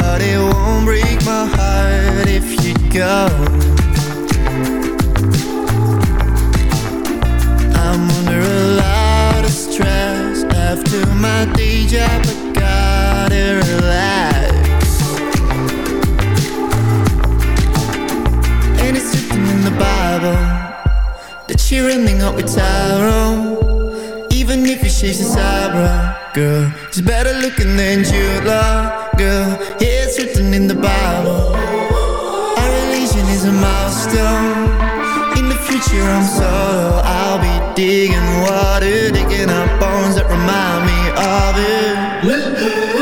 but it won't break my heart if you go. I'm under a lot of stress after my day job, I gotta relax. And it's written in the Bible that you're ending up with Tyrone. Even if you shave his eyebrow, girl He's better looking than Jude girl. Yeah, it's written in the Bible. Our religion is a milestone. In the future I'm I'll be digging water Digging up bones that remind me of it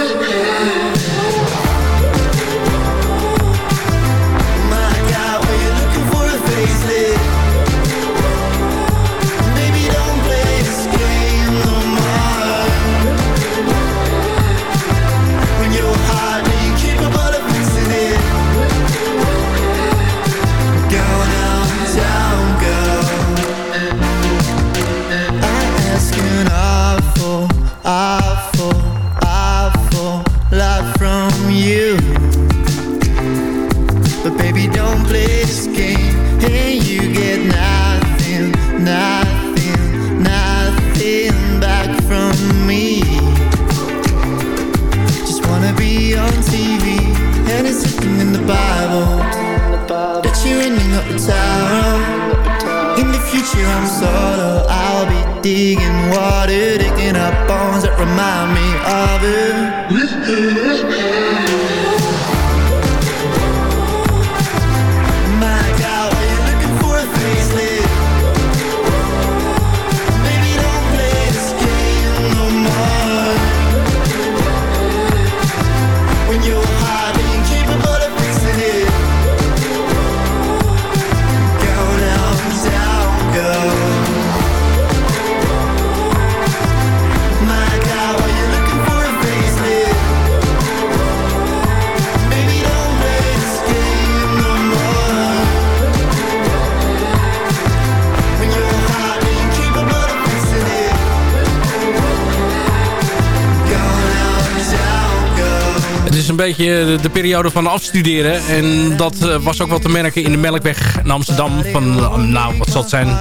de, de periode van afstuderen. En dat eh, was ook wel te merken in de Melkweg in Amsterdam. Van, nou, wat zal het zijn?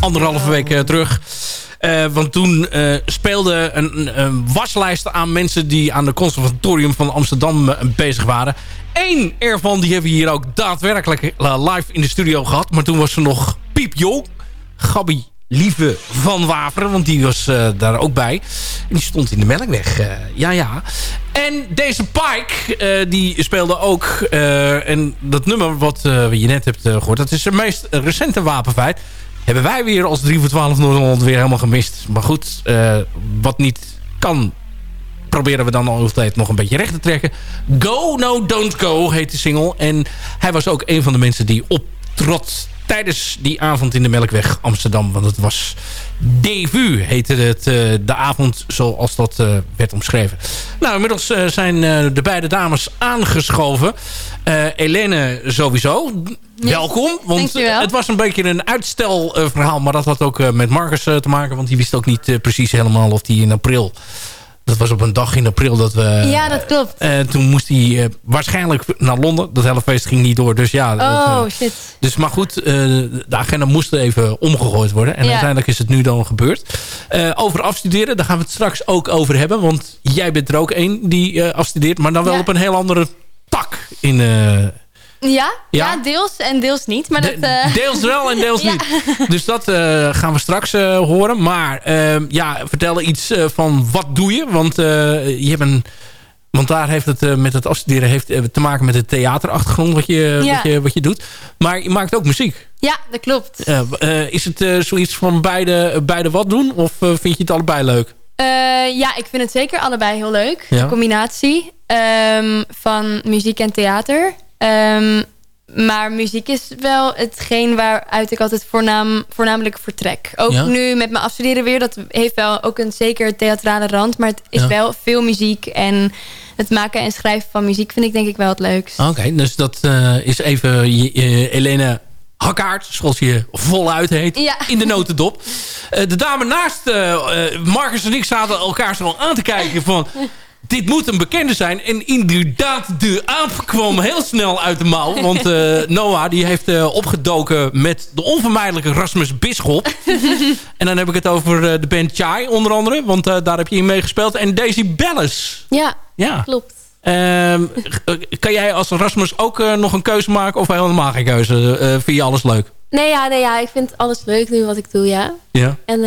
Anderhalve week eh, terug. Eh, want toen speelde een, een waslijst aan mensen die aan de conservatorium van Amsterdam bezig waren. Eén ervan die hebben we hier ook daadwerkelijk live in de studio gehad. Maar toen was ze nog piepjong. Gabby Lieve van Waveren, want die was eh, daar ook bij. En die stond in de Melkweg. eh, ja, ja. En deze Pike, eh, die speelde ook... en dat nummer wat je net hebt eh, gehoord... dat is zijn meest recente wapenfeit. Hebben wij weer als 3 voor 12 Noord-Holland weer helemaal gemist. Maar goed, wat niet kan... proberen we dan altijd nog een beetje recht te trekken. Go, no, don't go heet de single. En hij was ook een van de mensen die optrad tijdens die avond in de Melkweg Amsterdam. Want het was Devu heette het, eh, de avond zoals dat eh, werd omschreven. Nou, inmiddels eh, zijn de beide dames aangeschoven. Helene sowieso. Welkom. Want dankjewel. het was een beetje een uitstelverhaal. maar dat had ook met Marcus te maken. Want die wist ook niet precies helemaal of die in april... Dat was op een dag in april dat we... Ja, dat klopt. eh, toen moest hij eh, waarschijnlijk naar Londen. Dat hele feest ging niet door. Dus ja, eh, Oh, shit. dus maar goed, eh, de agenda moest even omgegooid worden. En Ja. uiteindelijk is het nu dan gebeurd. Eh, over afstuderen, daar gaan we het straks ook over hebben. Want jij bent er ook een die eh, afstudeert. Maar dan wel Ja. op een heel andere tak in... Ja, ja, ja? deels en deels niet. Maar dat, uh... Deels wel en deels niet. Dus dat gaan we straks horen. Maar ehm, ja, vertel iets van wat doe je? Want je hebt een want daar heeft het met het afstuderen heeft, te maken met de theaterachtergrond wat je, wat, je, wat je doet. Maar je maakt ook muziek. Ja, dat klopt. Uh, is het zoiets van beide, beide wat doen? Of vind je het allebei leuk? ja, ik vind het zeker allebei heel leuk. Ja. De combinatie um, van muziek en theater. Um, maar muziek is wel hetgeen waaruit ik altijd voornaam, voornamelijk vertrek. Ook nu met mijn afstuderen weer. Dat heeft wel ook een zeker theatrale rand. Maar het is wel veel muziek. En het maken en schrijven van muziek vind ik denk ik wel het leukst. Oké, dus dat uh, is even uh, Helene Hakkaard, zoals je voluit heet, ja. in de notendop. Uh, de dame naast Marcus en ik zaten elkaar zo aan te kijken van dit moet een bekende zijn. En inderdaad, de aap kwam heel snel uit de mouw. Want uh, Noah die heeft uh, opgedoken met de onvermijdelijke Rasmus Bisschop. en dan heb ik het over uh, de band Chai onder andere. Want daar heb je in meegespeeld. En Daisy Bellis. Ja, ja. klopt. Ehm, kan jij als Rasmus ook nog een keuze maken? Of helemaal geen keuze? vind je alles leuk? Nee ja, nee, ja, ik vind alles leuk nu wat ik doe, ja. ja. En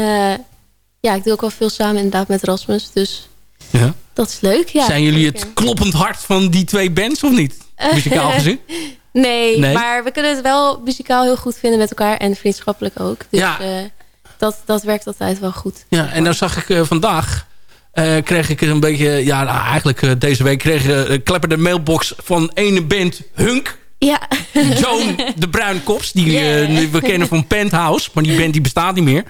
ja, ik doe ook wel veel samen inderdaad met Rasmus. Dus ja. Dat is leuk, ja. Zijn jullie het kloppend hart van die twee bands of niet? Muzikaal gezien? nee, maar we kunnen het wel muzikaal heel goed vinden met elkaar. En vriendschappelijk ook. Dus ja. Uh, dat, dat werkt altijd wel goed. Ja, en dan nou zag ik uh, vandaag... Uh, kreeg ik een beetje... Ja, nou, eigenlijk deze week kreeg ik klepper de mailbox van ene band Hunk. Ja. Joan de Bruinkops, die yeah. we kennen van Penthouse. Maar die band die bestaat niet meer.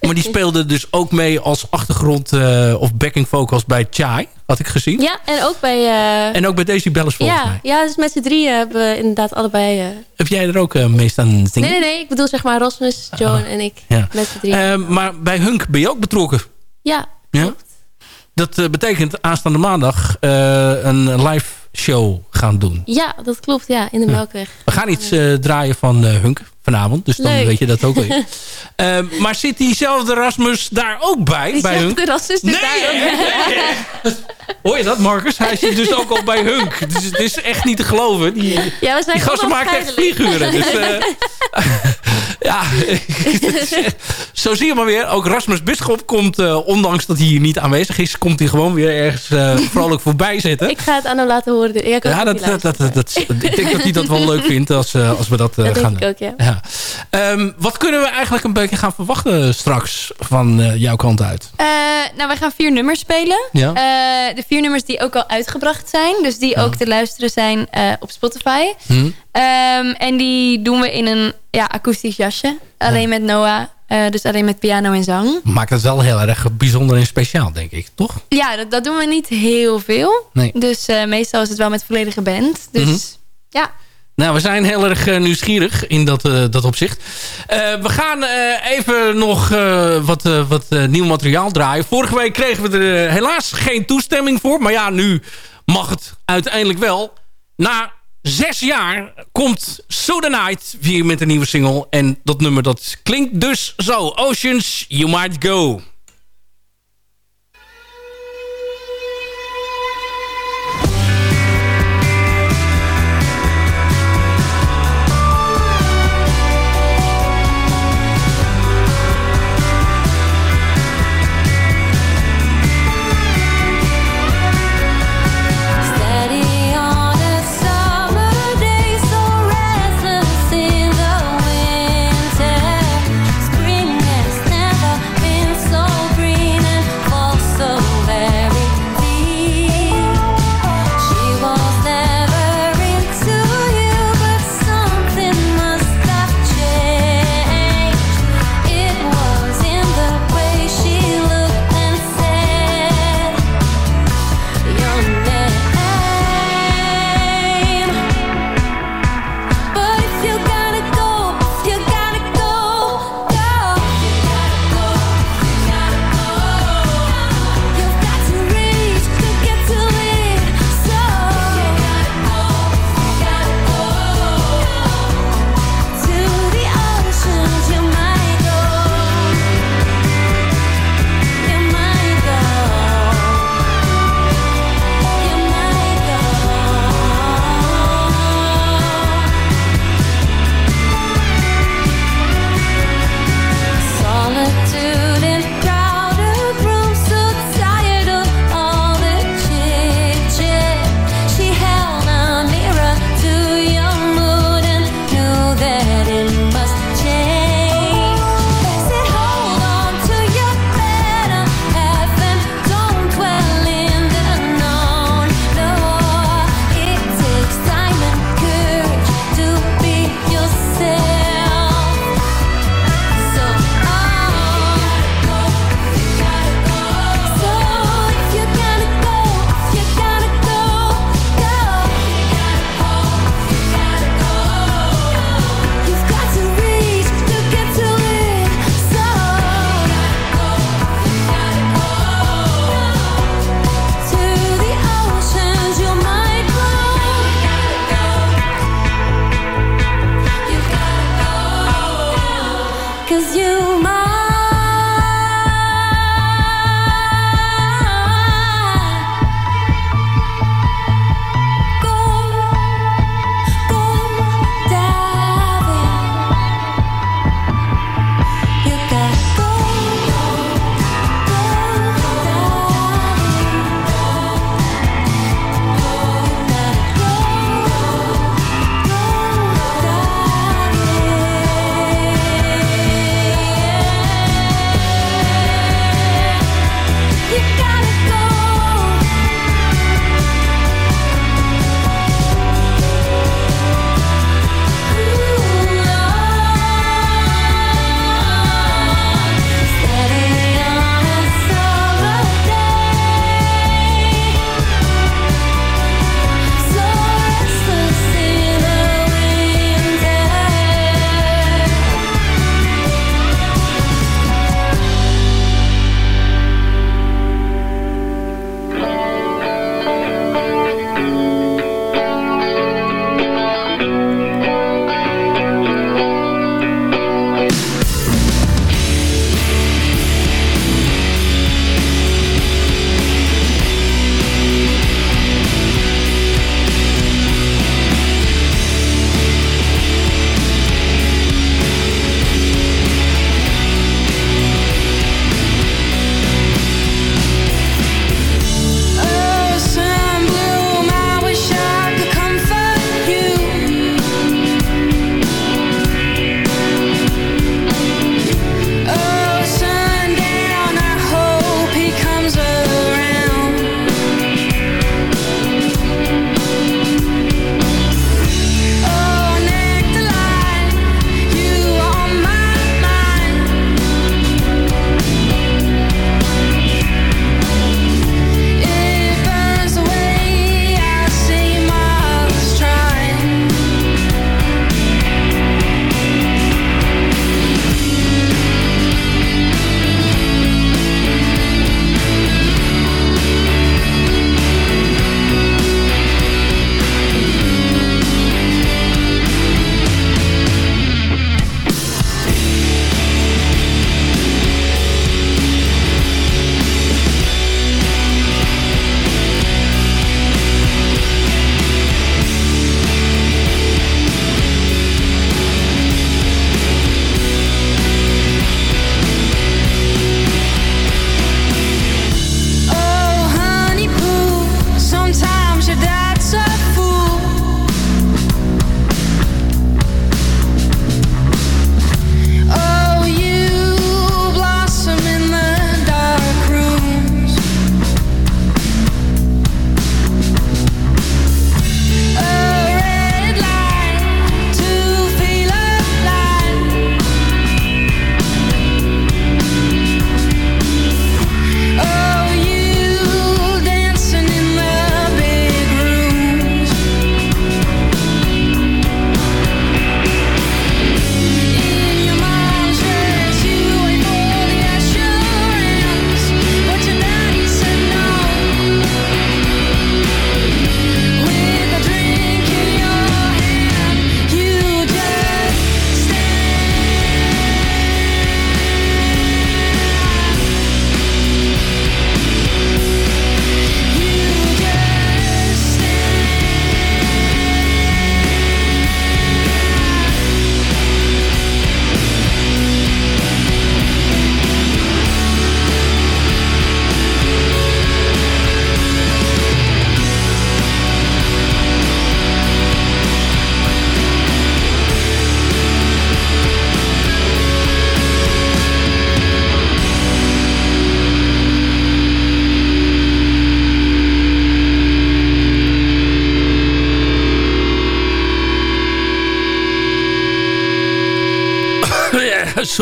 Maar die speelde dus ook mee als achtergrond uh, of backing vocals bij Chai. Had ik gezien. Ja, en ook bij... Uh... En ook bij Daisy Bellis volgens ja, mij. Ja, dus met z'n drieën hebben we inderdaad allebei... Heb jij er ook mee staan zingen? Nee, nee, nee. Ik bedoel zeg maar Rosmus, Joan ah, en ik. Ja. Met z'n drieën. maar bij Hunk ben je ook betrokken? Ja, ja? Dat betekent aanstaande maandag een live show gaan doen. Ja, dat klopt. Ja, in de Melkweg. We gaan iets uh, draaien van uh, Hunk vanavond. Dus dan weet je dat ook weer. uh, maar zit diezelfde Rasmus daar ook bij? Bij Hunk? Rasmus nee, daar ook Hoor je dat, Marcus? Hij zit dus ook al bij Hunk. Dus het is echt niet te geloven. Die, ja, we zijn die gasten maken echt vlieguren. Dus, ja, zo zie je maar weer. Ook Rasmus Bisschop komt, uh, ondanks dat hij hier niet aanwezig is... komt hij gewoon weer ergens uh, vrolijk voorbij zitten. Ik ga het aan hem laten horen. Ja, ja dat, dat, dat, dat, ik denk dat hij dat wel leuk vindt als, uh, als we dat, dat gaan doen. Ook, ja. ja. Um, wat kunnen we eigenlijk een beetje gaan verwachten straks van jouw kant uit? nou, wij gaan vier nummers spelen. Ja. de vier nummers die ook al uitgebracht zijn. Dus die ook te luisteren zijn op Spotify. Hm. Um, en die doen we in een ja, akoestisch jasje. Alleen met Noah. Uh, dus alleen met piano en zang. Maakt het wel heel erg bijzonder en speciaal, denk ik, toch? Ja, dat, dat doen we niet heel veel. Nee. Dus uh, meestal is het wel met volledige band. Dus mm -hmm. ja. Nou, we zijn heel erg uh, nieuwsgierig in dat, uh, dat opzicht. Uh, we gaan even nog wat, wat nieuw materiaal draaien. Vorige week kregen we er helaas geen toestemming voor. Maar ja, nu mag het uiteindelijk wel. Na zes jaar komt So The Night weer met een nieuwe single. En dat nummer dat klinkt dus zo. Oceans, You Might Go.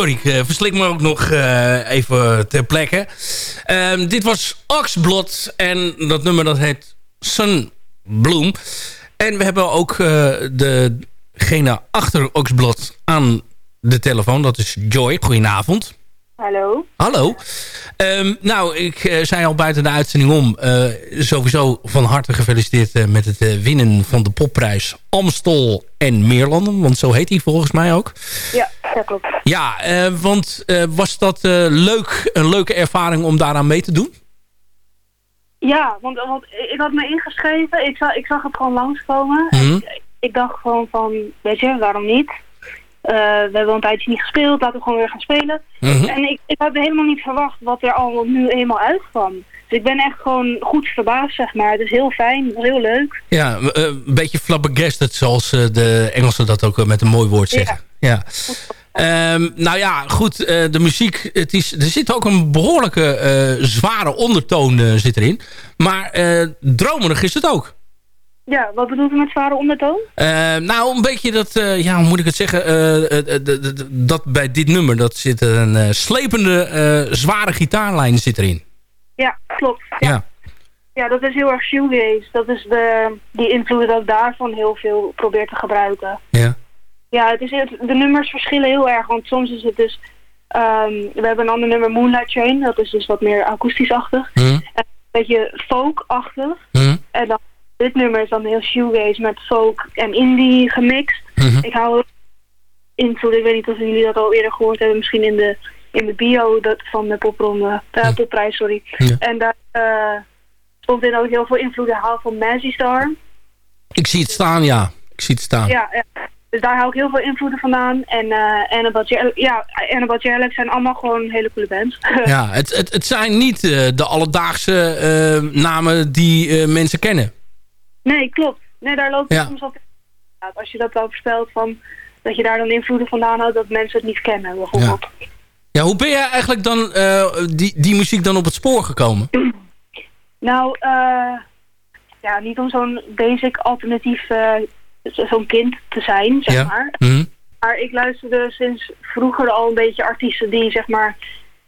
Sorry, ik uh, verslik me ook nog even ter plekke. Ehm, dit was Oxblot en dat nummer dat heet Sunbloom. En we hebben ook degene achter Oxblot aan de telefoon. Dat is Joy. Goedenavond. Hallo. Hallo. Um, nou, ik uh, zei al buiten de uitzending om... Uh, sowieso van harte gefeliciteerd uh, met het winnen van de popprijs Amstel en Meerlanden. Want zo heet hij volgens mij ook. Ja, dat klopt. Ja, want was dat leuk, een leuke ervaring om daaraan mee te doen? Ja, want, want ik had me ingeschreven. Ik zag, ik zag het gewoon langskomen. Mm -hmm. ik, ik dacht gewoon van, weet je, waarom niet? Uh, we hebben een tijdje niet gespeeld, laten we gewoon weer gaan spelen. -hmm. En ik, ik had helemaal niet verwacht wat er al nu eenmaal uitkwam. Dus ik ben echt gewoon goed verbaasd, zeg maar. Het is heel fijn, heel leuk. Ja, uh, een beetje flabbergasted, zoals uh, de Engelsen dat ook met een mooi woord zeggen. Ja. ja. Um, nou ja, goed, de muziek, het is, er zit ook een behoorlijke zware ondertoon zit erin. Maar dromerig is het ook. Ja, wat bedoelt u met zware ondertoon? Uh, nou, een beetje dat, uh, ja, hoe moet ik het zeggen, uh, dat bij dit nummer, dat zit een slepende, zware gitaarlijn zit erin. Ja, klopt. Ja. ja. ja dat is heel erg shoegaze. Dat is de, die invloed dat ik daarvan heel veel probeer te gebruiken. Ja. Ja, het is, de nummers verschillen heel erg, want soms is het dus, um, we hebben een ander nummer, Moonlight Train, dat is dus wat meer akoestisch-achtig. Mm. Een beetje folk-achtig. Mm. En dan dit nummer is dan heel shoegaze met folk en indie gemixt. Mm -hmm. Ik hou invloed, ik weet niet of jullie dat al eerder gehoord hebben, misschien in de, in de bio dat, van de popronde, uh, popprijs, sorry. Ja. En daar uh, stond in ook heel veel invloeden haal van Magic Star. Ik zie het staan, ja. Ik zie het staan. Ja, ja. Dus daar hou ik heel veel invloeden vandaan. En uh, Annabelle, ja, Annabelle zijn allemaal gewoon hele coole bands. ja, het, het, het zijn niet uh, de alledaagse namen die mensen kennen. Nee, klopt. Nee, daar loopt ja. soms altijd Als je dat dan voorspelt van dat je daar dan invloeden vandaan houdt dat mensen het niet kennen, bijvoorbeeld. Ja, ja hoe ben jij eigenlijk dan die, die muziek dan op het spoor gekomen? nou, ja, niet om zo'n basic alternatief zo'n kind te zijn, zeg ja. maar. Mm -hmm. Maar ik luisterde sinds vroeger al een beetje artiesten die, zeg maar,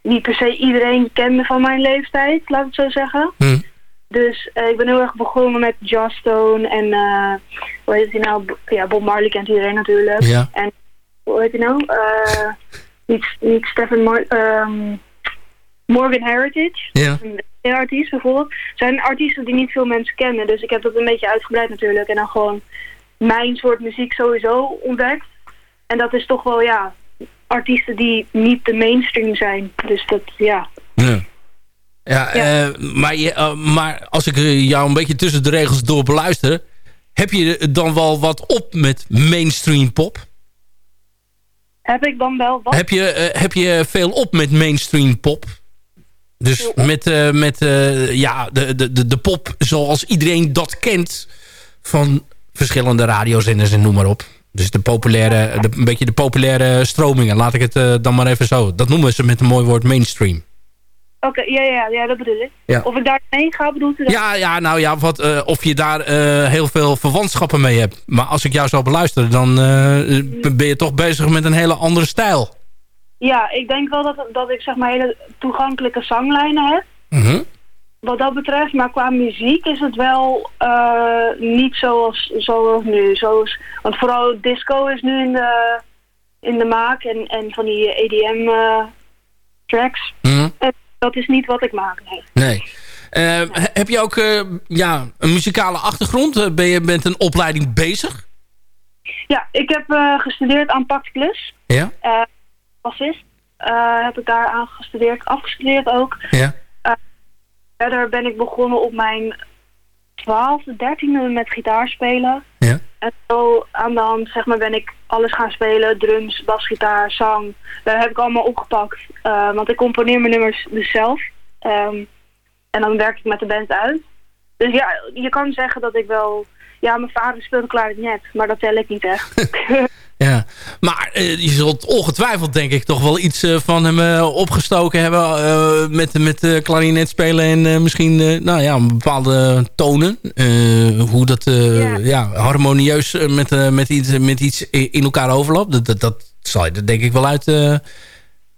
niet per se iedereen kende van mijn leeftijd, laat ik het zo zeggen. Mm -hmm. Dus uh, ik ben heel erg begonnen met Joss Stone en, uh, hoe heet hij nou? Ja, Bob Marley kent iedereen natuurlijk. Ja. En, hoe heet hij nou? Uh, niet, niet Stephen Mar um, Morgan Heritage. Ja. Een artiest bijvoorbeeld. zijn artiesten die niet veel mensen kennen. Dus ik heb dat een beetje uitgebreid natuurlijk. En dan gewoon mijn soort muziek sowieso ontdekt. En dat is toch wel, ja, artiesten die niet de mainstream zijn. Dus dat, ja. Ja, ja, ja. Uh, maar, je, uh, maar als ik jou een beetje tussen de regels door beluister... heb je dan wel wat op met mainstream pop? Heb ik dan wel wat? Heb je, heb je veel op met mainstream pop? Dus met, met ja, de, de, de pop zoals iedereen dat kent... van verschillende radiozenders en noem maar op. Dus de populaire, de, een beetje de populaire stromingen. Laat ik het uh, dan maar even zo. Dat noemen ze met een mooi woord mainstream. Oké, okay, ja, ja, ja, dat bedoel ik. Ja. Of ik daarmee ga, bedoelt u dat? Ja, ja, nou ja, wat, uh, of je daar uh, heel veel verwantschappen mee hebt. Maar als ik jou zou beluisteren, dan ben je toch bezig met een hele andere stijl. Ja, ik denk wel dat, dat ik zeg maar hele toegankelijke zanglijnen heb. -hmm wat dat betreft. Maar qua muziek is het wel niet zoals, zoals nu. Zoals, want vooral disco is nu in de, in de maak en, en van die EDM tracks. En dat is niet wat ik maak, nee. Nee. Uh, heb je ook ja, een muzikale achtergrond? ben je met een opleiding bezig? Ja, ik heb gestudeerd aan Pactklus. Ja? bassist. heb ik daar aan gestudeerd, afgestudeerd ook. Ja. Verder ben ik begonnen op mijn 12e, 13e met gitaar spelen. Ja. En zo aan de hand zeg maar, ben ik alles gaan spelen. Drums, basgitaar, zang. Dat heb ik allemaal opgepakt. Uh, want ik componeer mijn nummers dus zelf. Um, en dan werk ik met de band uit. Dus ja, je kan zeggen dat ik wel... Ja, mijn vader speelde klarinet, maar dat tel ik niet echt. Ja, maar uh, je zult ongetwijfeld denk ik toch wel iets uh, van hem uh, opgestoken hebben met, met klarinet spelen en misschien nou ja, bepaalde tonen. hoe dat ja. ja. harmonieus met, met, iets, met iets in elkaar overloopt. Dat, dat, dat zal je er denk ik wel uit,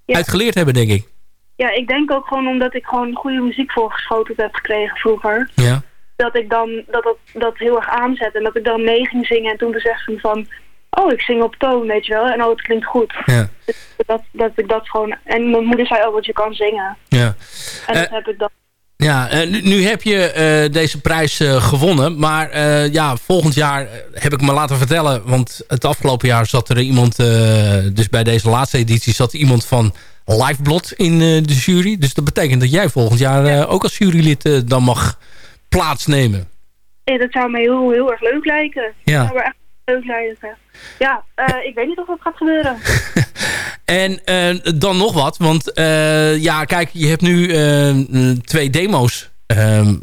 uitgeleerd hebben, denk ik. Ja, ik denk ook gewoon omdat ik gewoon goede muziek voorgeschoten heb gekregen vroeger. Ja. Dat ik dan dat, dat, dat heel erg aanzet. En dat ik dan mee ging zingen. En toen besefte ik van... Oh, ik zing op toon, weet je wel. En oh, het klinkt goed. Ja. Dus dat, dat ik dat gewoon... En mijn moeder zei, oh, wat je kan zingen. Ja. En dat heb ik dan ja, uh, nu, nu, heb je uh, deze prijs gewonnen. Maar ja, volgend jaar heb ik me laten vertellen... want het afgelopen jaar zat er iemand... dus bij deze laatste editie zat iemand van Lifeblot in de jury. Dus dat betekent dat jij volgend jaar ja. ook als jurylid dan mag plaatsnemen. Ja, dat zou mij heel, heel erg leuk lijken. Ja. Zou echt Ja, ik weet niet of dat gaat gebeuren. En uh, dan nog wat, want uh, ja, kijk, je hebt nu twee demo's. Ehm,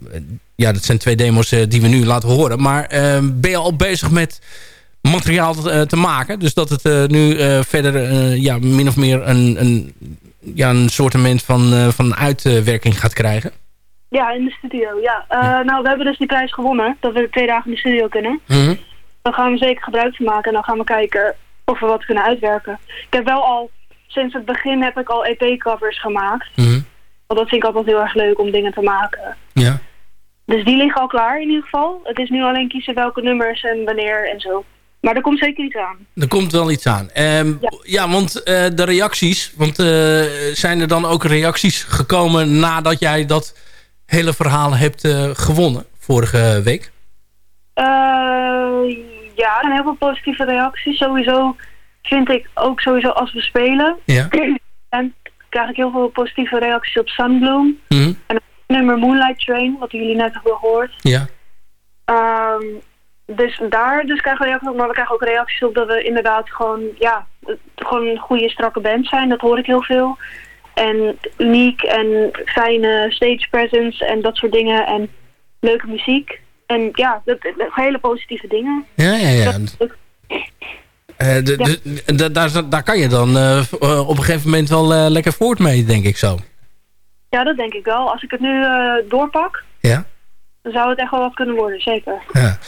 ja, dat zijn twee demo's die we nu laten horen. Maar ehm, ben je al bezig met materiaal te maken? Dus dat het nu verder ja, min of meer een, een, ja, een soortement van, van uitwerking gaat krijgen? Ja, in de studio, ja. ja. Nou, we hebben dus die prijs gewonnen. Dat we twee dagen in de studio kunnen. -hmm. Dan gaan we zeker gebruik van maken. En dan gaan we kijken of we wat kunnen uitwerken. Ik heb wel al sinds het begin heb ik al EP-covers gemaakt. Mm -hmm. Want dat vind ik altijd heel erg leuk om dingen te maken. Ja. Dus die liggen al klaar in ieder geval. Het is nu alleen kiezen welke nummers en wanneer en zo. Maar er komt zeker iets aan. Er komt wel iets aan. Um, ja. ja. want uh, de reacties. Want uh, zijn er dan ook reacties gekomen nadat jij dat hele verhaal hebt uh, gewonnen vorige week? Ja, er zijn heel veel positieve reacties. Sowieso vind ik ook sowieso als we spelen. Ja. en krijg ik heel veel positieve reacties op Sunbloom. Mm -hmm. En op nummer Moonlight Train, wat jullie net hebben gehoord. Ja. Um, dus daar dus krijgen we reacties op, maar we krijgen ook reacties op dat we inderdaad gewoon, ja, gewoon een goede strakke band zijn. Dat hoor ik heel veel. En uniek en fijne stage presence en dat soort dingen. En leuke muziek. En ja, dat, dat, hele positieve dingen. Ja, ja, ja. Dat, uh, de, de, de, daar, daar kan je dan uh, op een gegeven moment wel uh, lekker voort mee, denk ik zo. Ja, dat denk ik wel. Als ik het nu doorpak, ja? dan zou het echt wel wat kunnen worden, zeker. Ja.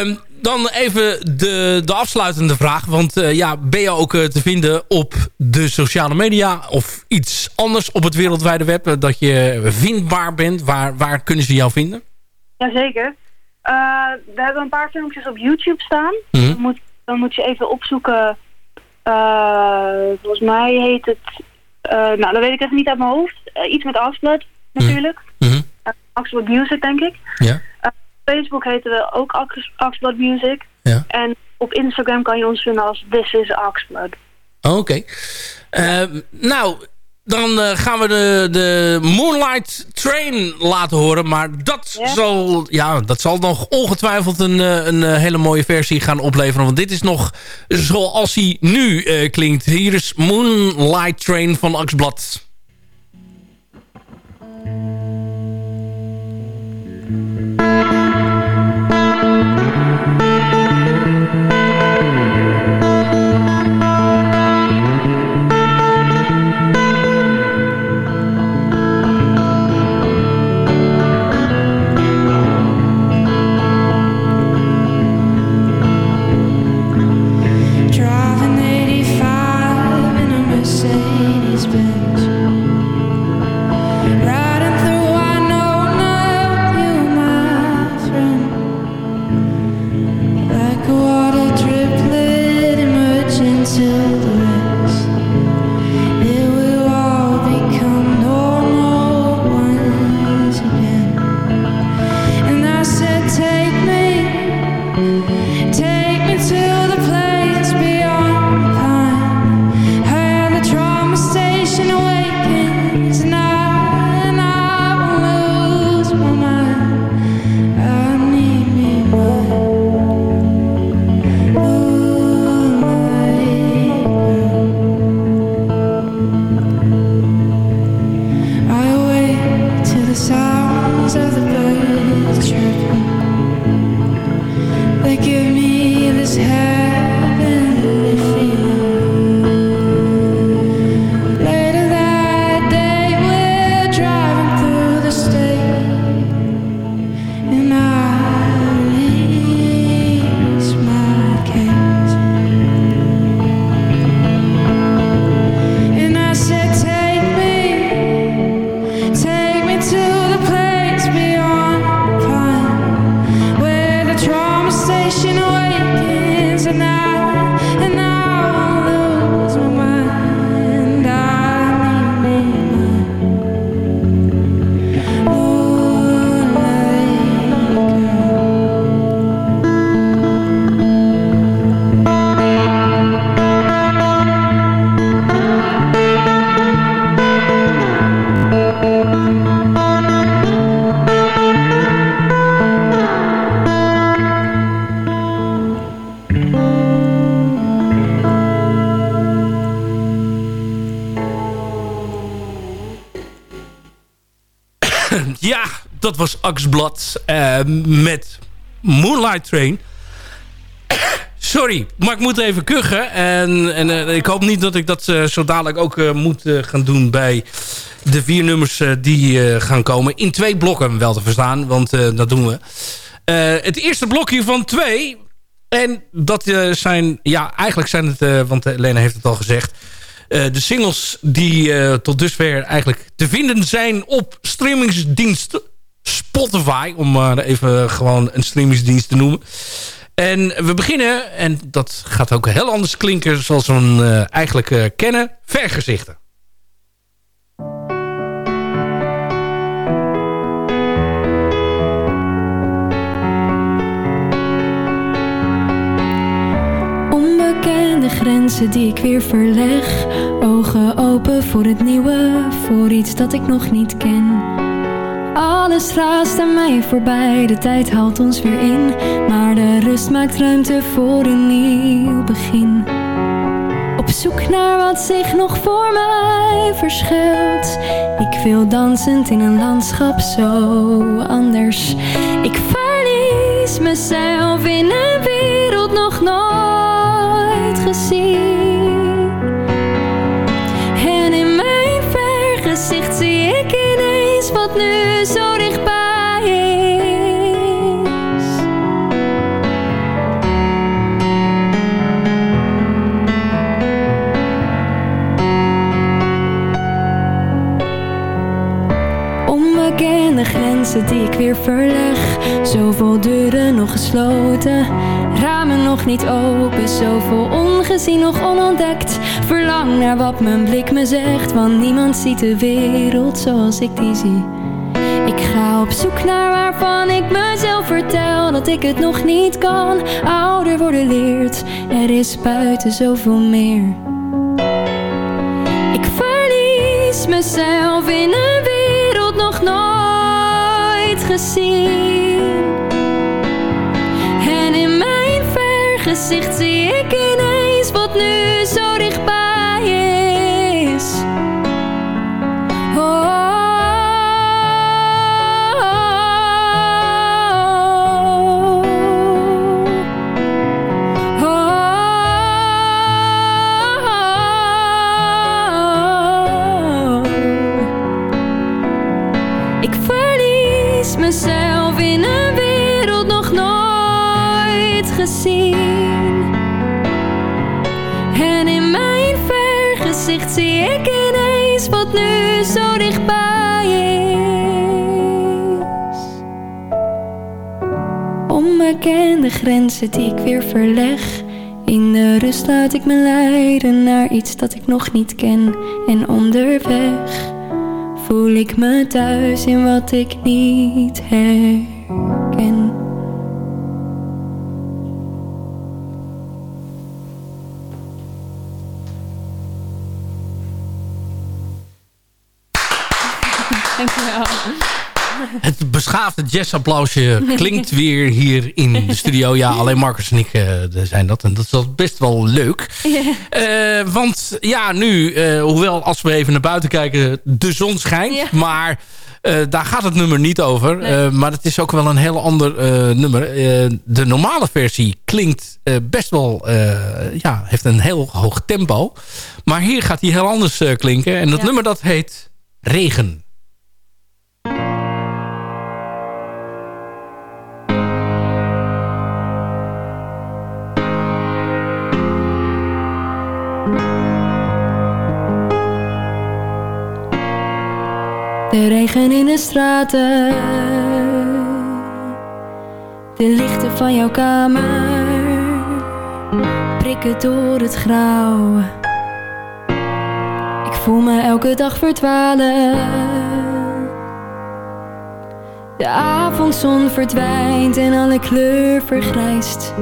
Um, dan even de, de afsluitende vraag. Want ja, ben je ook te vinden op de sociale media of iets anders op het wereldwijde web? dat je vindbaar bent. Waar, waar kunnen ze jou vinden? Jazeker. we hebben een paar filmpjes op YouTube staan. Mm -hmm. moet dan moet je even opzoeken. Uh, volgens mij heet het... Uh, nou, dat weet ik even niet uit mijn hoofd. Iets met Afsblood, natuurlijk. Mm -hmm. Music, denk ik. Ja. Facebook heten we ook Afsblood Music. Ja. En op Instagram kan je ons vinden als This is Afsblood. Oké. Okay. nou, dan uh, gaan we de, de Moonlight Train laten horen. Maar dat, ja. Zal, ja, dat zal nog ongetwijfeld een, een hele mooie versie gaan opleveren. Want dit is nog zoals hij nu uh, klinkt. Hier is Moonlight Train van Axblad. Ja, dat was Axblad uh, met Moonlight Train. Sorry, maar ik moet even kuchen. En, en uh, ik hoop niet dat ik dat uh, zo dadelijk ook moet gaan doen bij de vier nummers die gaan komen. In twee blokken wel te verstaan, want dat doen we. het eerste blokje van twee. En dat zijn, ja, eigenlijk zijn het, want Lena heeft het al gezegd... de singles die tot dusver eigenlijk te vinden zijn op streamingsdienst Spotify. Om maar even gewoon een streamingsdienst te noemen. En we beginnen, en dat gaat ook heel anders klinken zoals we hem uh, eigenlijk kennen, vergezichten. Onbekende grenzen die ik weer verleg. Ogen open voor het nieuwe, voor iets dat ik nog niet ken. Alles raast aan mij voorbij, de tijd haalt ons weer in. Maar de rust maakt ruimte voor een nieuw begin. Op zoek naar wat zich nog voor mij verschuilt. Ik wil dansend in een landschap zo anders. Ik verlies mezelf in een wereld nog nooit gezien. En in mijn vergezicht zie ik ineens wat nu die ik weer verleg. Zoveel deuren nog gesloten, ramen nog niet open. Zoveel ongezien nog onontdekt. Verlang naar wat mijn blik me zegt, want niemand ziet de wereld zoals ik die zie. Ik ga op zoek naar waarvan ik mezelf vertel dat ik het nog niet kan. Ouder worden leert, er is buiten zoveel meer. Ik verlies mezelf in een wereld gezien. En in mijn vergezicht zie ik ineens wat nu zo dichtbij ik ineens wat nu zo dichtbij is. Onbekende grenzen die ik weer verleg. In de rust laat ik me leiden naar iets dat ik nog niet ken. En onderweg voel ik me thuis in wat ik niet herken. Beschaafde jazzapplausje klinkt weer hier in de studio. Ja, alleen Marcus en ik uh, zijn dat. En dat is best wel leuk. Yeah. Uh, want ja, nu, uh, hoewel als we even naar buiten kijken, de zon schijnt. Yeah. Maar daar gaat het nummer niet over. Nee. maar het is ook wel een heel ander nummer. de normale versie klinkt best wel... ja, heeft een heel hoog tempo. Maar hier gaat hij heel anders klinken. En dat ja. nummer dat heet Regen. De regen in de straten. De lichten van jouw kamer. Prikken door het grauw. Ik voel me elke dag verdwalen. De avondzon verdwijnt en alle kleur vergrijst.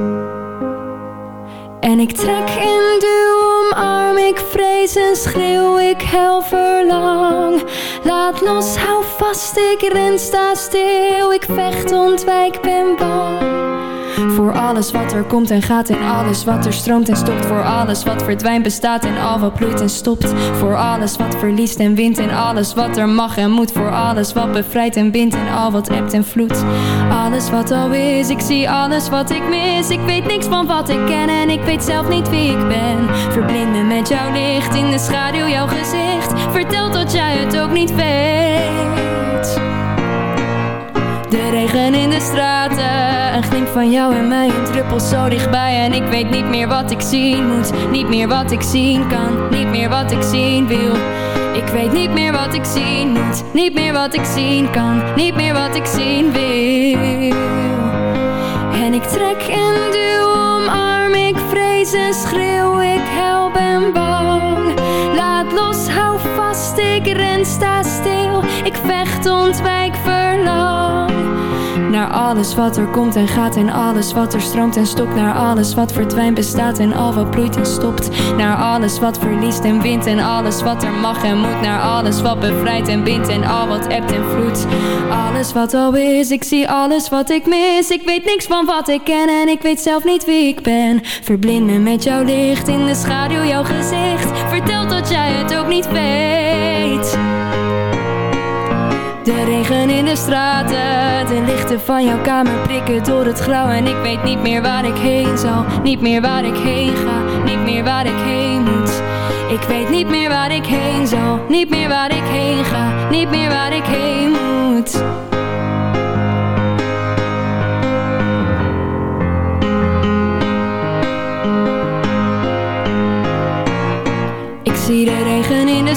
En ik trek in duw, omarm ik vrees en schreeuw ik hel verlang. Laat los, hou vast, ik ren, sta stil, ik vecht, ontwijk, ben bang. Voor alles wat er komt en gaat en alles wat er stroomt en stopt. Voor alles wat verdwijnt, bestaat en al wat bloeit en stopt. Voor alles wat verliest en wint en alles wat er mag en moet. Voor alles wat bevrijdt en bindt en al wat ebt en vloedt. Alles wat al is, ik zie alles wat ik mis. Ik weet niks van wat ik ken en ik weet zelf niet wie ik ben. Verblinden met jouw licht in de schaduw, jouw gezicht. Vertel dat jij het ook niet weet. De regen in de straten, glimp van jou en mij, een druppel zo dichtbij. En ik weet niet meer wat ik zien moet, niet meer wat ik zien kan, niet meer wat ik zien wil. Ik weet niet meer wat ik zien moet, niet meer wat ik zien kan, niet meer wat ik zien wil. En ik trek en duw, omarm ik, vrees en schreeuw, ik help en bang. Laat los, hou vast, ik ren, sta stil, ik vecht, ontwijk, verlang. Naar alles wat er komt en gaat en alles wat er stroomt en stopt. Naar alles wat verdwijnt, bestaat en al wat bloeit en stopt. Naar alles wat verliest en wint en alles wat er mag en moet. Naar alles wat bevrijdt en bindt en al wat ebt en vloedt. Alles wat al is, ik zie alles wat ik mis. Ik weet niks van wat ik ken en ik weet zelf niet wie ik ben. Verblind me met jouw licht in de schaduw, jouw gezicht. Vertel dat jij het ook niet weet. De regen in de straten, de lichten van jouw kamer prikken door het grauw. En ik weet niet meer waar ik heen zal, niet meer waar ik heen ga, niet meer waar ik heen moet. Ik weet niet meer waar ik heen zal, niet meer waar ik heen ga, niet meer waar ik heen moet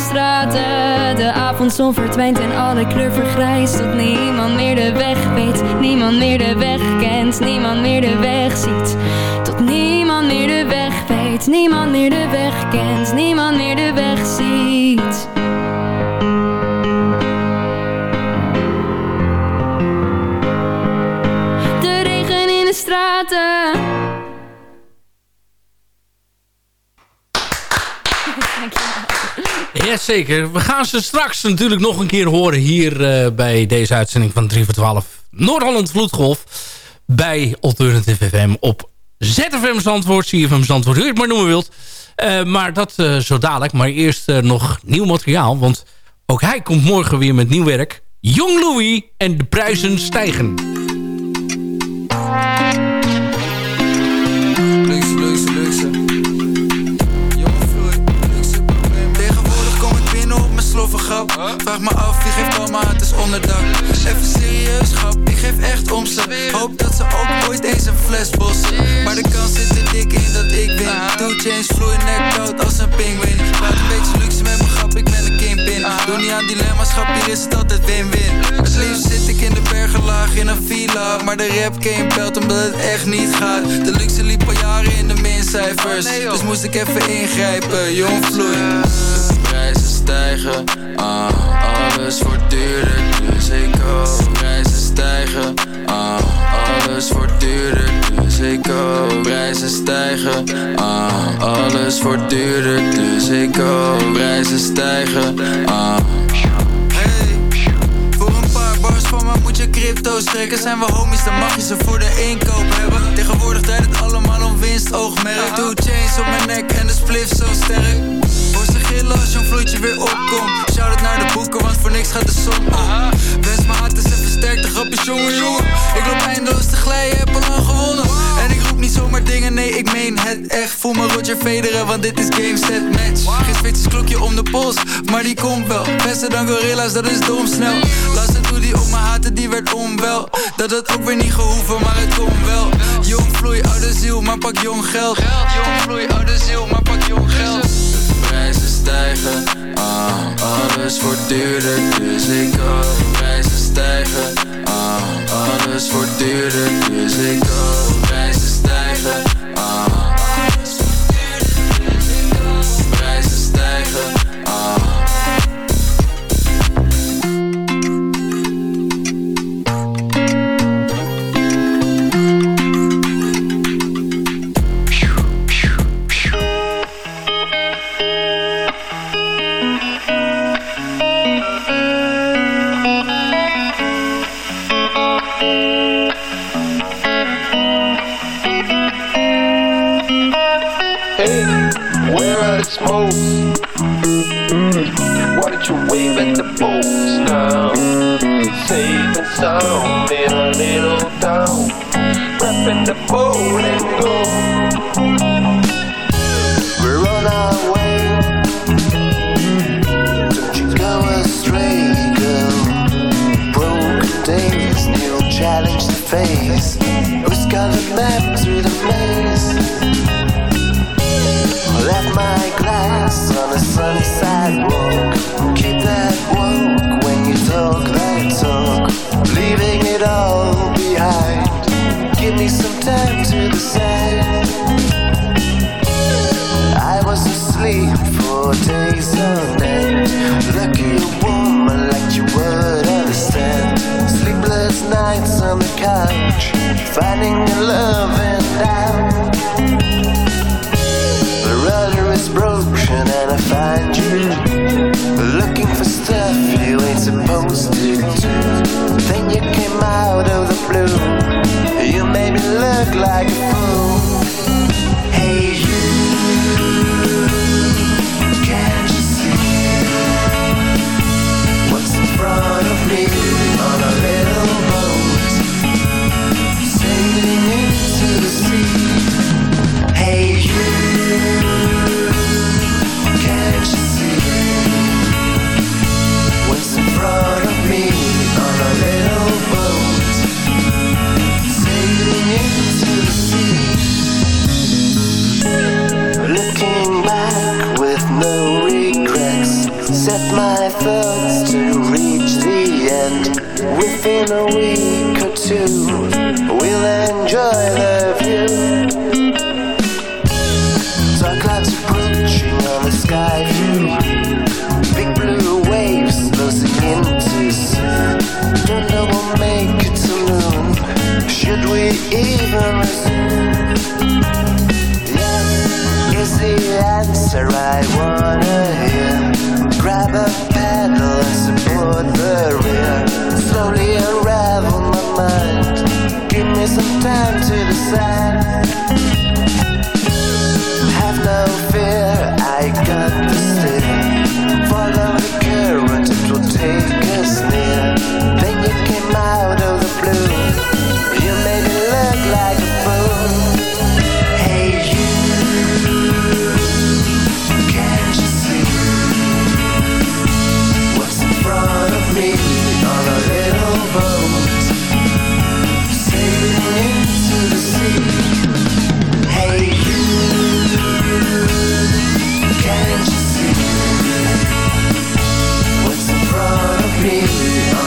straten. De avondzon verdwijnt en alle kleur vergrijst. Tot niemand meer de weg weet Niemand meer de weg kent Niemand meer de weg ziet. Tot niemand meer de weg weet Niemand meer de weg kent Niemand meer de weg ziet. De regen in de straten Jazeker. We gaan ze straks natuurlijk nog een keer horen hier uh, bij deze uitzending van 3 voor 12 Noord-Holland Vloedgolf bij Alternative FM op ZFM Zandvoort, CFM Zandvoort, hoe je het maar noemen wilt. Uh, maar dat uh, zo dadelijk. Maar eerst nog nieuw materiaal, want ook hij komt morgen weer met nieuw werk. Jong Louis en de prijzen stijgen. Vraag me af, wie geeft allemaal het is onderdak. Even serieus grap, ik geef echt om ze Hoop dat ze ook ooit eens een fles bossen. Maar de kans zit er dik in dat ik win. Two chains vloeien nek koud als een pinguïn. Praat een beetje luxe met mijn grap, ik ben een kingpin Doe niet aan dilemma's, grap, hier is het altijd win-win. Het liefst zit ik in de bergen laag in een villa. Maar de rap game belt omdat het echt niet gaat. De luxe liep al jaren in de mincijfers. Dus moest ik even ingrijpen, jong vloei. Prijzen stijgen Ah, alles wordt duurder, dus ik koop. Prijzen stijgen, ah, alles wordt duurder, dus ik koop. Prijzen stijgen, ah, alles wordt duurder, dus ik koop. Prijzen stijgen, ah. Hey, voor een paar bars van me moet je crypto's trekken. Zijn we homies, dan mag je ze voor de inkoop hebben. Tegenwoordig draait het allemaal om winst, oogmerk. Two chains op mijn nek en de spliff zo sterk. Gillen als zo'n vloeitje weer opkomt. Shout het naar de boeken, want voor niks gaat de som op. Wens mijn hart is een versterkte grapjes, jongen, jongen. Ik loop eindeloos te glijden, heb al lang gewonnen. En ik roep niet zomaar dingen, nee, ik meen het echt. Voel me Roger Federer, want dit is game, set, match. Geen Zwitsers klokje om de pols, maar die komt wel. Beste dan gorilla's, dat is dom snel Laatste doe die op mijn haten, die werd onwel. Dat had ook weer niet gehoeven, maar het komt wel Jong vloei, oude ziel, maar pak jong geld. Jong vloei, oude ziel, maar pak jong geld. Prijzen stijgen ah, Alles wordt duurder, dus ik ook Prijzen stijgen ah, Alles wordt duurder, dus ik ook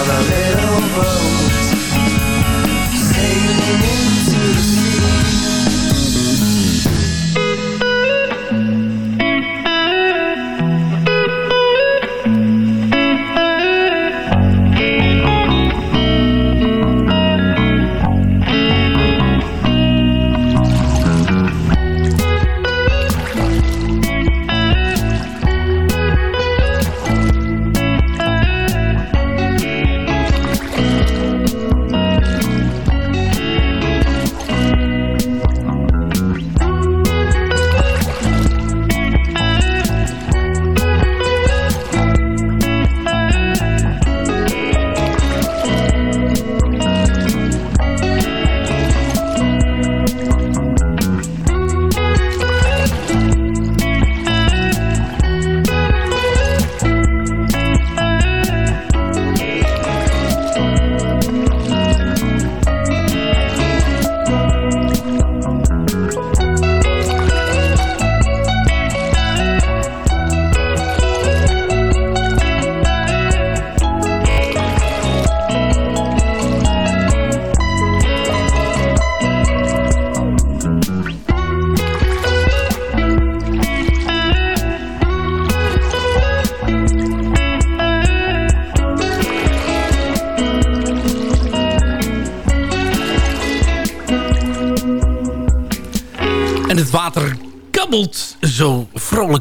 the little boat sailing into the sea.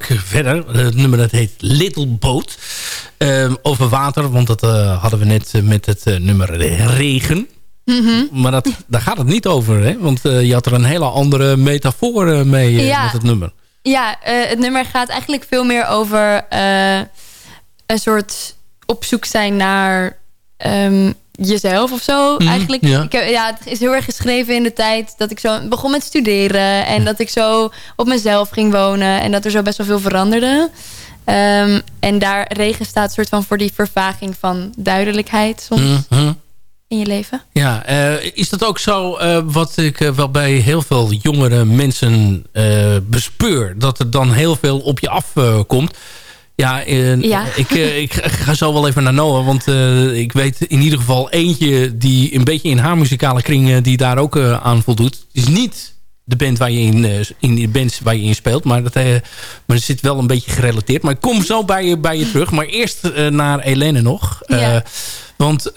verder. Eh, het nummer dat heet Little Boat. Ehm, over water, want dat eh, hadden we net eh, met het nummer regen. Mhm. Maar dat, daar gaat het niet over, hè? Want je had er een hele andere metafoor mee met het nummer. Ja, het nummer gaat eigenlijk veel meer over een soort op zoek zijn naar... Um, jezelf of zo. Mhm, eigenlijk, ja. Ik heb, ja, het is heel erg geschreven in de tijd dat ik zo begon met studeren. En dat ik zo op mezelf ging wonen. En dat er zo best wel veel veranderde. Um, en daar regen staat soort van voor die vervaging van duidelijkheid soms. Mhm. In je leven. Ja, uh, is dat ook zo uh, wat ik uh, wel bij heel veel jongere mensen bespeur? Dat er dan heel veel op je afkomt. Ja, ja. Ik, ik, ga zo wel even naar Noah. Want ik weet in ieder geval eentje die een beetje in haar muzikale kring... die daar ook aan voldoet. Het is niet de band waar je in, in de bands waar je in speelt. Maar, dat, maar het zit wel een beetje gerelateerd. Maar ik kom zo bij je, bij je terug. Maar eerst naar Helene nog. Ja. Want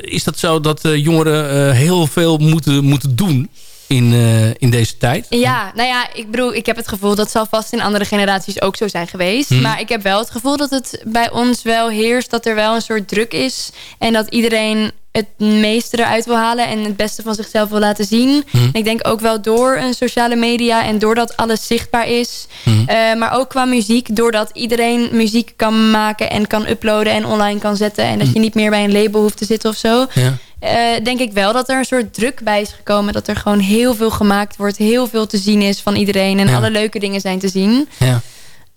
is dat zo dat jongeren heel veel moeten, moeten doen in, in deze tijd? Ja, nou ja, ik bedoel, ik heb het gevoel dat zal vast in andere generaties ook zo zijn geweest. Hmm. Maar ik heb wel het gevoel dat het bij ons wel heerst, dat er wel een soort druk is. En dat iedereen het meeste eruit wil halen en het beste van zichzelf wil laten zien. Mhm. En ik denk ook wel door een sociale media en doordat alles zichtbaar is. Mhm. Eh, maar ook qua muziek, doordat iedereen muziek kan maken en kan uploaden en online kan zetten. En dat je mhm. niet meer bij een label hoeft te zitten of zo. Ja. Uh, denk ik wel dat er een soort druk bij is gekomen. Dat er gewoon heel veel gemaakt wordt. Heel veel te zien is van iedereen. En alle leuke dingen zijn te zien. Ja.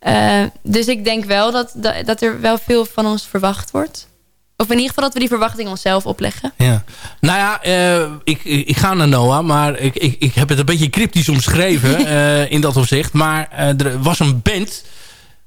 Uh, dus ik denk wel dat, dat, dat er wel veel van ons verwacht wordt. Of in ieder geval dat we die verwachting onszelf opleggen. Ja. Nou ja, uh, ik, ik ga naar Noah, maar ik, ik, ik heb het een beetje cryptisch omschreven in dat opzicht. Maar er was een band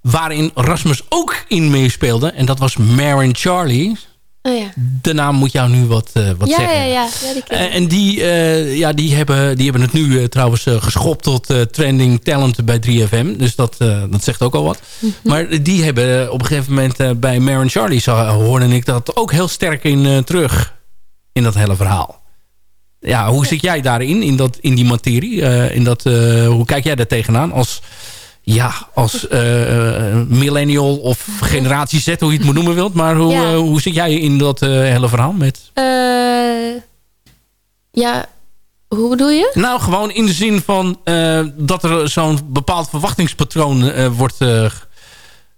waarin Rasmus ook in meespeelde. En dat was Maren Charlie. Oh ja. De naam moet jou nu wat, uh, wat ja, zeggen. Ja, ja, ja. Die uh, en die, uh, ja, die, hebben, die hebben het nu trouwens geschopt tot trending talent bij 3FM. Dus dat, dat zegt ook al wat. Mm -hmm. Maar die hebben op een gegeven moment bij Maren Charlie... hoorde ik dat ook heel sterk in terug. In dat hele verhaal. Ja, hoe zit jij daarin? In, dat, in die materie? in dat, hoe kijk jij daar tegenaan? Als ja, als uh, millennial of generatie Z, hoe je het moet noemen wilt. Maar hoe, ja. uh, hoe zit jij in dat uh, hele verhaal met? ja, hoe bedoel je? Nou, gewoon in de zin van dat er zo'n bepaald verwachtingspatroon wordt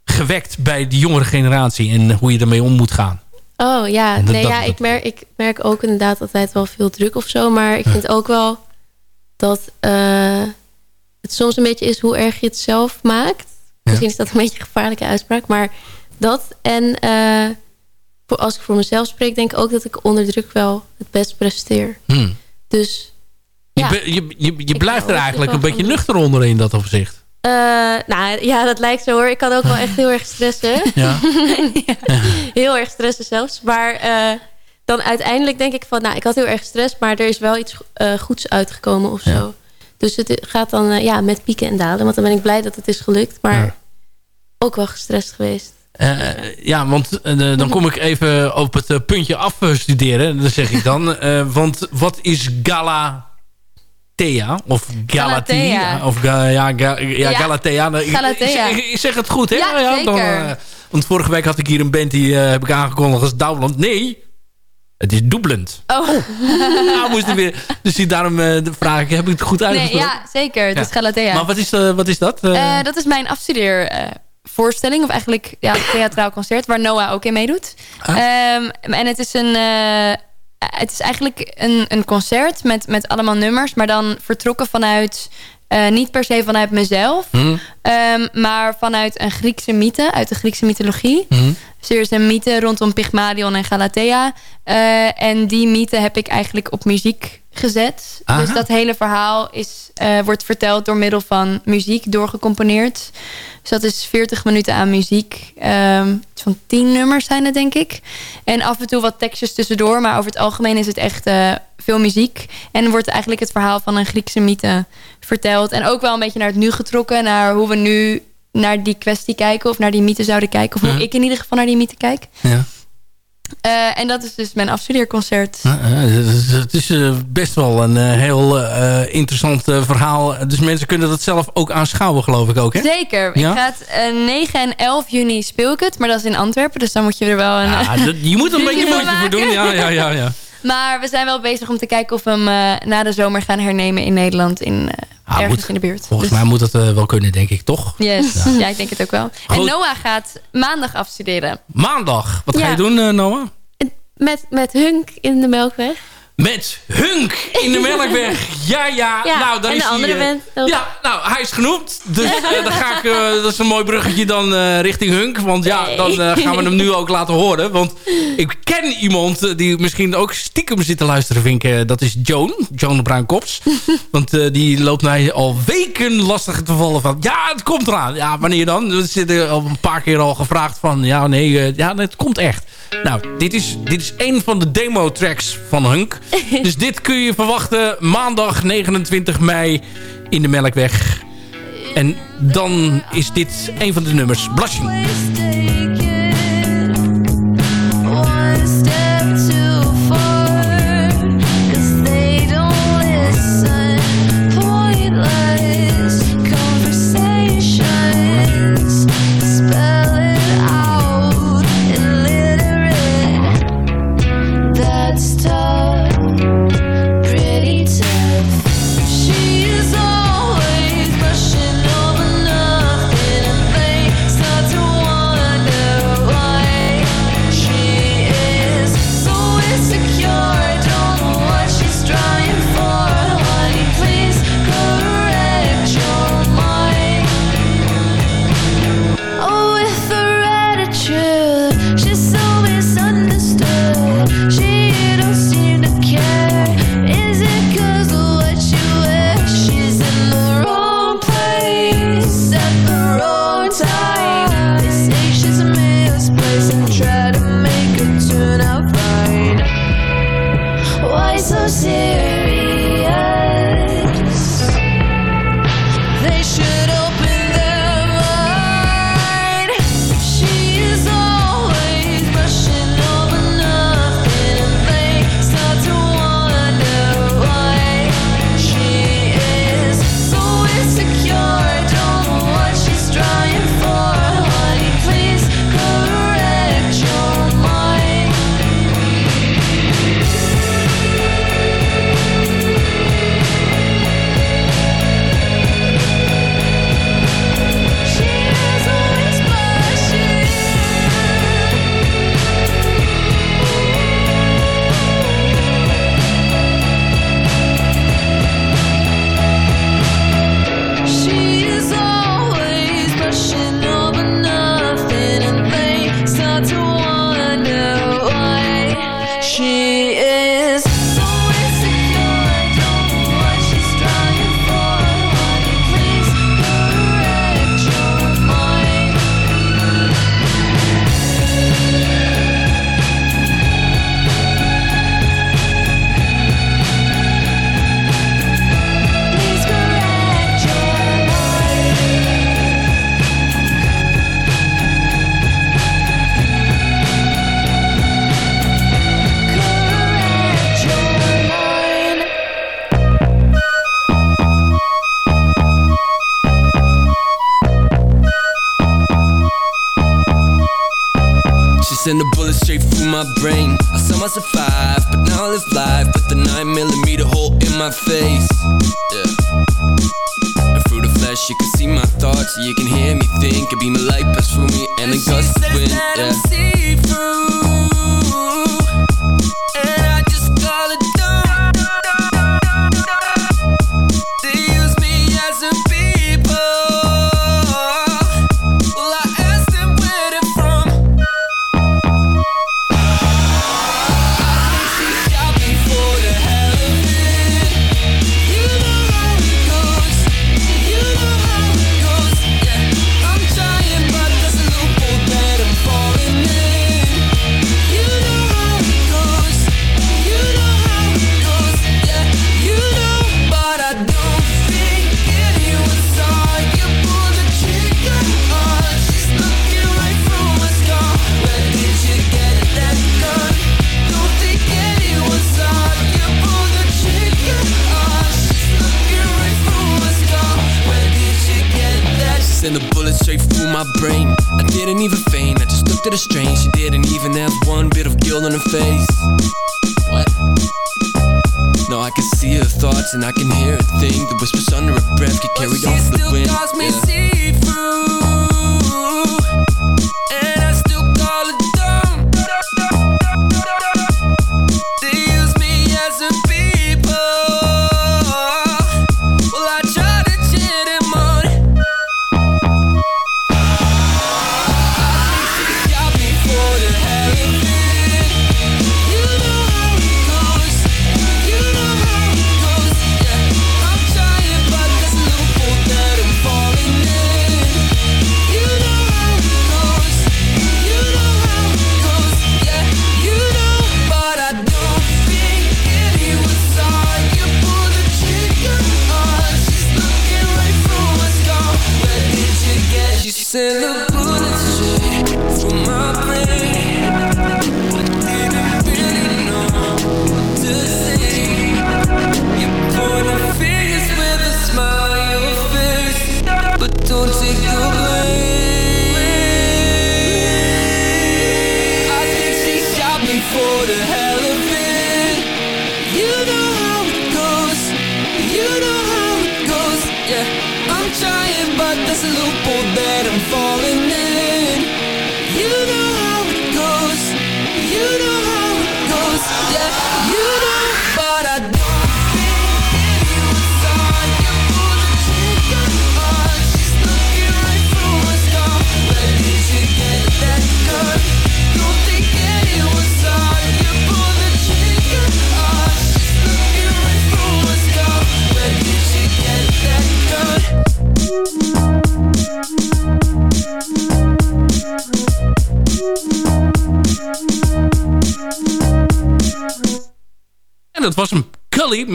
gewekt bij de jongere generatie. En hoe je ermee om moet gaan. Oh ja, nee, dat, ja ik, merk, ik merk ook inderdaad altijd wel veel druk of zo. Maar ik vind ook wel dat het soms een beetje is hoe erg je het zelf maakt. Misschien is dat een beetje een gevaarlijke uitspraak. Maar dat en uh, als ik voor mezelf spreek... denk ik ook dat ik onder druk wel het best presteer. Hmm. Dus ja. Je, je, je, je blijft er eigenlijk een beetje nuchter onder in dat opzicht. Uh, nou ja, dat lijkt zo hoor. Ik kan ook wel echt heel erg stressen. Ja. ja. Heel erg stressen zelfs. Maar uh, dan uiteindelijk denk ik van... nou, ik had heel erg stress... maar er is wel iets goeds uitgekomen of zo. Dus het gaat dan uh, ja, met pieken en dalen. Want dan ben ik blij dat het is gelukt. Maar ook wel gestrest geweest. Uh, ja, want uh, dan kom ik even op het puntje afstuderen. Dat zeg ik dan. want wat is Galatea? Of Galatea? Of ga, ja, ga, ja, ja, Galatea. Nou, Galatea. Ik, ik, zeg het goed, hè? Ja, ja dan, want vorige week had ik hier een band die heb ik aangekondigd als Douwland. Nee, het is dubbelend. Oh. nou, moest ik weer, dus daarom uh, vraag ik, heb ik het goed uitgesproken? Nee, ja, zeker. Het is Galatea. Maar wat is, uh, wat is dat? Uh, dat is mijn afstudeervoorstelling. of eigenlijk ja, theatraal concert. Waar Noah ook in meedoet. Ah. Um, en het is een... het is eigenlijk een, een concert met, met allemaal nummers. Maar dan vertrokken vanuit... niet per se vanuit mezelf. Mm. Um, maar vanuit een Griekse mythe. Uit de Griekse mythologie. Mm. Dus er is een mythe rondom Pygmalion en Galatea. Uh, en die mythe heb ik eigenlijk op muziek gezet. Dus dat hele verhaal is, uh, wordt verteld door middel van muziek, doorgecomponeerd. Dus dat is 40 minuten aan muziek. Um, van 10 nummers zijn het, denk ik. En af en toe wat tekstjes tussendoor. Maar over het algemeen is het echt veel muziek. En wordt eigenlijk het verhaal van een Griekse mythe verteld. En ook wel een beetje naar het nu getrokken. Naar hoe we nu naar die kwestie kijken of naar die mythe zouden kijken. Of hoe ik in ieder geval naar die mythe kijk. Ja. Uh, en dat is dus mijn afstudeerconcert. Uh, het is uh, best wel een heel interessant verhaal. Dus mensen kunnen dat zelf ook aanschouwen, geloof ik ook, hè? Zeker. Ja? Ik ga 9 en 11 juni speel ik het. Maar dat is in Antwerpen, dus dan moet je er wel een... Ja, je moet er een beetje moeite voor doen. Ja, ja, ja, ja. Maar we zijn wel bezig om te kijken of we hem na de zomer gaan hernemen in Nederland. In, Ah, ergens in de buurt. Volgens dus- mij moet dat wel kunnen, denk ik, toch? Yes, ja. ik denk het ook wel. En Noah gaat maandag afstuderen. Maandag? Wat ga je doen, Noah? Met, met Hunk in de Melkweg. Met Hunk in de Melkweg. Ja, ja. ja nou, dan en is de andere hij, uh, Ja, nou, hij is genoemd. Dus uh, dan ga ik, uh, dat is een mooi bruggetje dan richting Hunk. Want ja, dan gaan we hem nu ook laten horen. Want ik ken iemand die misschien ook stiekem zit te luisteren, vind ik. dat is Joan. Joan Bruinkops. want die loopt mij al weken lastig te vallen van... Ja, het komt eraan. Ja, wanneer dan? We zitten al een paar keer al gevraagd van... Ja, nee, ja, het komt echt. Nou, dit is, dit is een van de demo-tracks van Hunk. dus dit kun je verwachten maandag 29 mei in de Melkweg. En dan is dit een van de nummers. Blushing. bit of strain She didn't even have one bit of guilt on her face What? No, I can see her thoughts and I can hear a thing The whispers under her breath get carried well, off the wind She still calls me yeah. see-through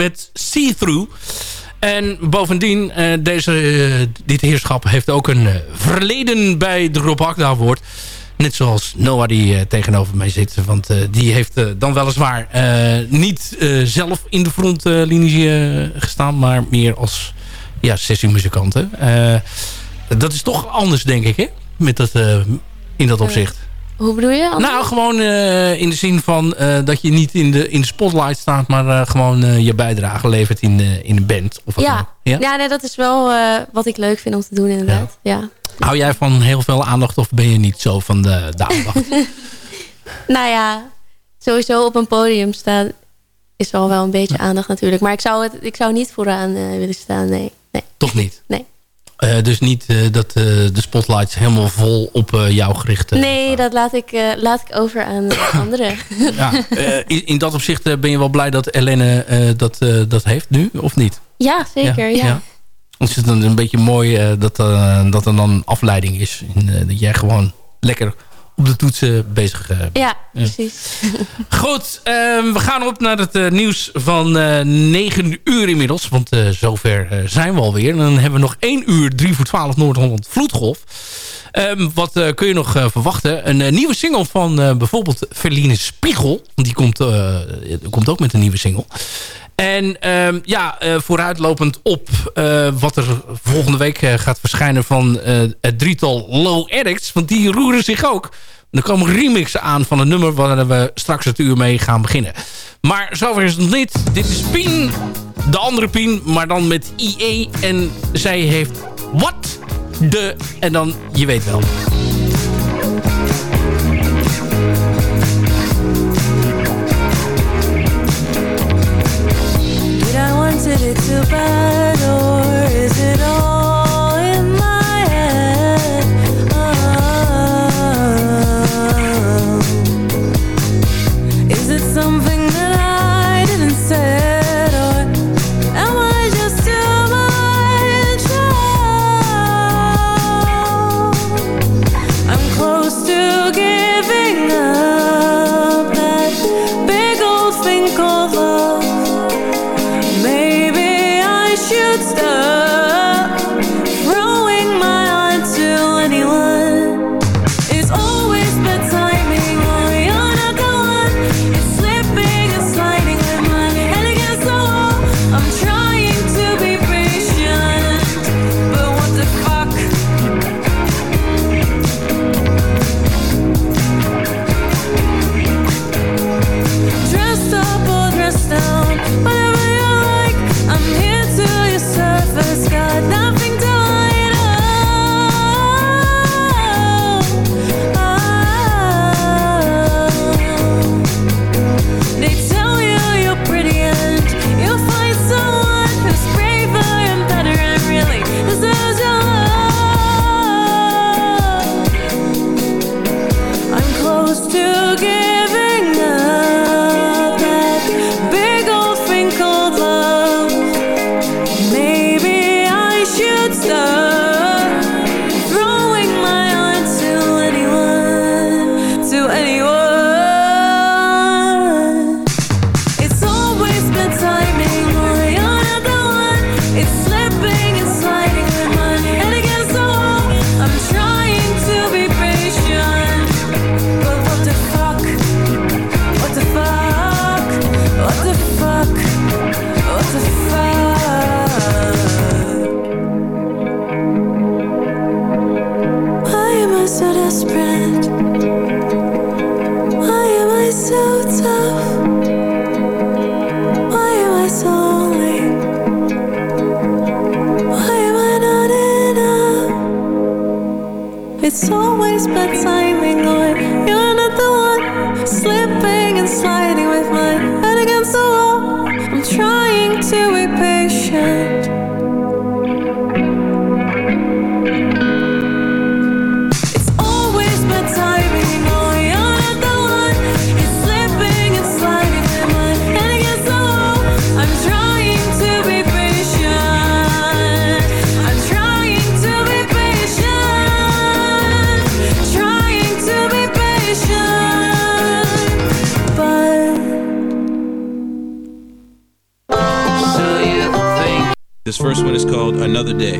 met See-Through. En bovendien, uh, deze, uh, dit heerschap heeft ook een uh, verleden bij de Rob Akda. Net zoals Noah die tegenover mij zit. Want die heeft dan weliswaar niet zelf in de frontlinie gestaan. Maar meer als ja, sessiemuzikanten. dat is toch anders denk ik hè? Met dat, in dat opzicht. Hoe bedoel je? Nou, gewoon uh, in de zin van uh, dat je niet in de, in de spotlight staat... maar uh, gewoon je bijdrage levert in, in een band. Of ja. ja, ja nee, dat is wel wat ik leuk vind om te doen inderdaad. Ja. ja. Hou jij van heel veel aandacht of ben je niet zo van de, de aandacht? nou ja, sowieso op een podium staan is al wel een beetje aandacht natuurlijk. Maar ik zou, het, ik zou niet vooraan willen staan, nee. nee. Toch niet? Nee. Uh, dus niet uh, dat uh, de spotlights helemaal vol op jou gericht Nee, dat laat ik, laat ik over aan anderen. ja, in, in, dat opzicht ben je wel blij dat Helene dat, dat heeft nu, of niet? Ja, zeker, ja. ja. ja. Het is dan een beetje mooi dat, dat er dan afleiding is. dat jij gewoon lekker op de toetsen bezig. Uh, ja, precies. Goed, uh, we gaan op naar het uh, nieuws van uh, 9 uur inmiddels. Want zover zijn we alweer. En dan hebben we nog 1 uur 3 voor 12 Noord-Holland Vloedgolf. Um, wat kun je nog verwachten? Een nieuwe single van bijvoorbeeld Verline Spiegel. Die komt, komt ook met een nieuwe single. En um, ja, uh, vooruitlopend op uh, wat er volgende week uh, gaat verschijnen van het drietal Low Addicts. Want die roeren zich ook. Er komen remixen aan van een nummer waar we straks het uur mee gaan beginnen. Maar zover is het niet. Dit is Pien, de andere Pien, maar dan met IE. En zij heeft wat de... En dan, je weet wel. Is it too bad or is it all This first one is called Another Day.